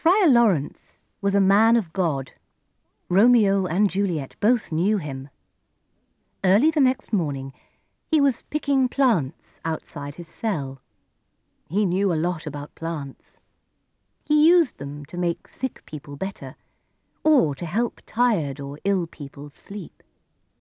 Friar Lawrence was a man of God. Romeo and Juliet both knew him. Early the next morning, he was picking plants outside his cell. He knew a lot about plants. He used them to make sick people better, or to help tired or ill people sleep.